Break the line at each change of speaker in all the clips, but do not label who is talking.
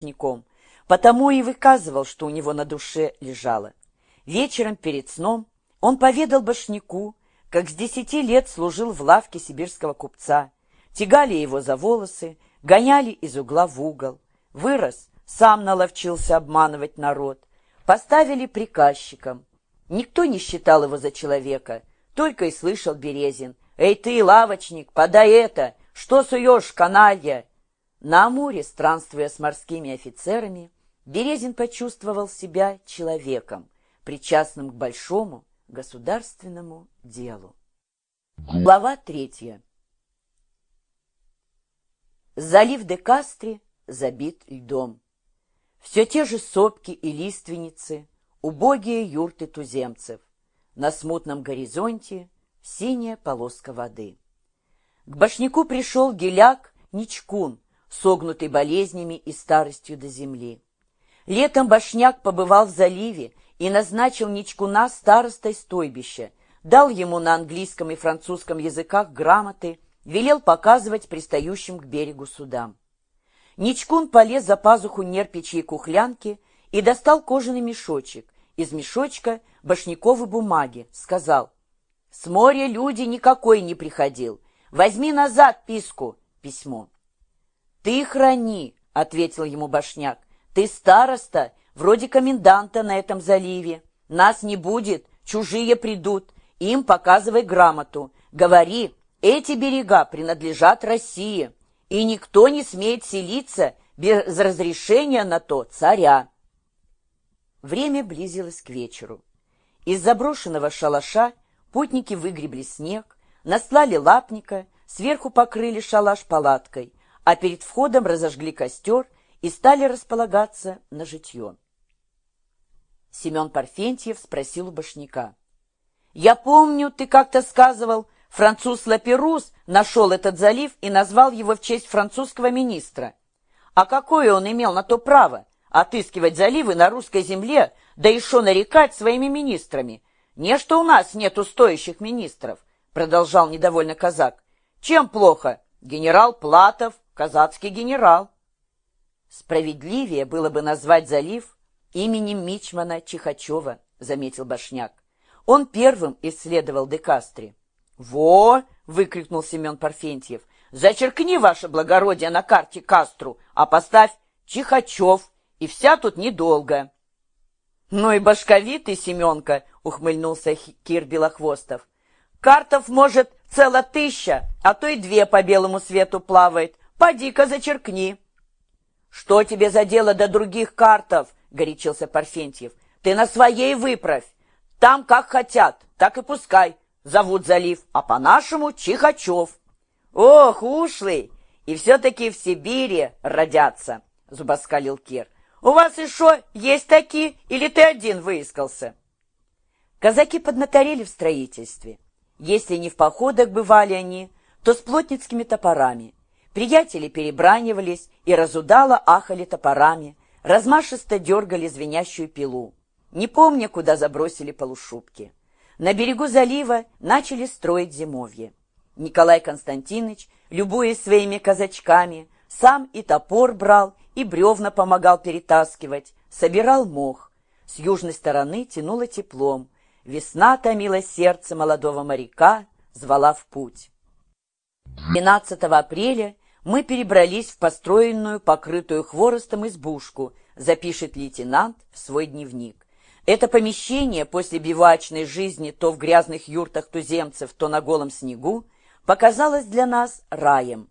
башняком, потому и выказывал, что у него на душе лежало. Вечером перед сном он поведал башняку, как с десяти лет служил в лавке сибирского купца, тягали его за волосы, гоняли из угла в угол. Вырос, сам наловчился обманывать народ, поставили приказчиком. Никто не считал его за человека, только и слышал Березин. «Эй ты, лавочник, подай это! Что суешь, каналья?» На Амуре, странствуя с морскими офицерами, Березин почувствовал себя человеком, причастным к большому государственному делу. Глава третья. Залив де Кастри забит льдом. Все те же сопки и лиственницы, убогие юрты туземцев. На смутном горизонте синяя полоска воды. К башняку пришел геляк Ничкун, согнутый болезнями и старостью до земли. Летом Башняк побывал в заливе и назначил Ничкуна старостой стойбища, дал ему на английском и французском языках грамоты, велел показывать пристающим к берегу судам. Ничкун полез за пазуху нерпичьей кухлянки и достал кожаный мешочек. Из мешочка башняковой бумаги сказал, «С моря люди никакой не приходил. Возьми назад писку, письмо». «Ты храни», — ответил ему Башняк. «Ты староста, вроде коменданта на этом заливе. Нас не будет, чужие придут. Им показывай грамоту. Говори, эти берега принадлежат России, и никто не смеет селиться без разрешения на то царя». Время близилось к вечеру. Из заброшенного шалаша путники выгребли снег, наслали лапника, сверху покрыли шалаш палаткой, а перед входом разожгли костер и стали располагаться на житье. Семен Парфентьев спросил у башняка. «Я помню, ты как-то сказывал, француз Лаперус нашел этот залив и назвал его в честь французского министра. А какое он имел на то право отыскивать заливы на русской земле, да еще нарекать своими министрами? Не что у нас нету стоящих министров», — продолжал недовольно казак. «Чем плохо? Генерал Платов, казацкий генерал. Справедливее было бы назвать залив именем Мичмана Чихачева, заметил Башняк. Он первым исследовал Декастри. «Во!» — выкрикнул Семен Парфентьев. «Зачеркни, ваше благородие, на карте Кастру, а поставь Чихачев, и вся тут недолго». «Ну и башковитый, Семенка!» — ухмыльнулся Кир Белохвостов. «Картов, может, цело тысяча, а то и две по белому свету плавает. Поди-ка зачеркни. — Что тебе за дело до других картов? — горячился Парфентьев. — Ты на своей выправь. Там как хотят, так и пускай. Зовут залив, а по-нашему Чихачев. — Ох, ушлый! И все-таки в Сибири родятся, — зубоскалил Кир. — У вас еще есть такие, или ты один выискался? Казаки поднаторели в строительстве. Если не в походах бывали они, то с плотницкими топорами. Приятели перебранивались и разудало ахали топорами, размашисто дергали звенящую пилу, не помня, куда забросили полушубки. На берегу залива начали строить зимовье. Николай Константинович, любуясь своими казачками, сам и топор брал, и бревна помогал перетаскивать, собирал мох. С южной стороны тянуло теплом. Весна томила сердце молодого моряка, звала в путь. 12 апреля мы перебрались в построенную, покрытую хворостом избушку, запишет лейтенант в свой дневник. Это помещение после бивачной жизни то в грязных юртах туземцев, то на голом снегу, показалось для нас раем.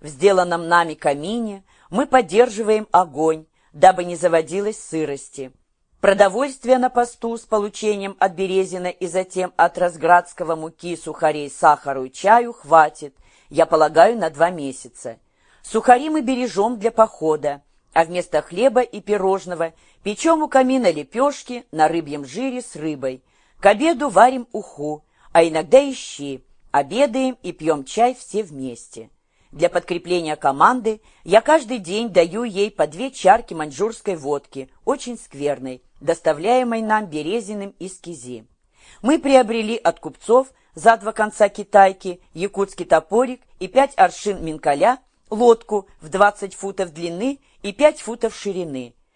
В сделанном нами камине мы поддерживаем огонь, дабы не заводилось сырости. Продовольствия на посту с получением от Березина и затем от разградского муки, сухарей, сахару и чаю хватит – я полагаю, на два месяца. Сухари мы бережем для похода, а вместо хлеба и пирожного печем у камина лепешки на рыбьем жире с рыбой. К обеду варим уху, а иногда и щи. Обедаем и пьем чай все вместе. Для подкрепления команды я каждый день даю ей по две чарки маньчжурской водки, очень скверной, доставляемой нам Березиным из Кизи. Мы приобрели от купцов за два конца китайки, якутский топорик и пять аршин минкаля, лодку в 20 футов длины и пять футов ширины,